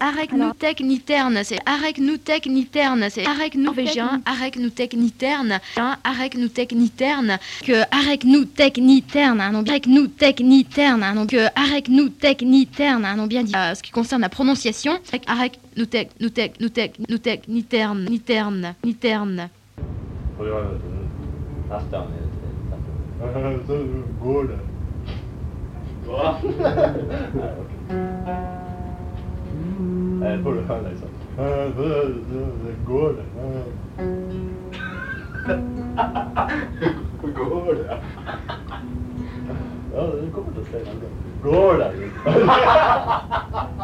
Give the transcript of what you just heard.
Arec Noutek Niterne, c'est Arec Noutek Niterne, c'est Arec Norvégien, Arec Noutek Niterne, Arec Noutek Niterne, que Arec Noutek Niterne, un nom bien Arec Noutek Niterne, un nom que Arec Noutek Niterne, un nom bien dit. Euh, ce qui concerne la prononciation, Arec Noutek, Noutek, Noutek, Noutek, Niterne, Niterne, Niterne. Nästan. Nej, det borde höra, liksom. Eh, går det? Går det? Ja, det inte att säga någonting. Går det?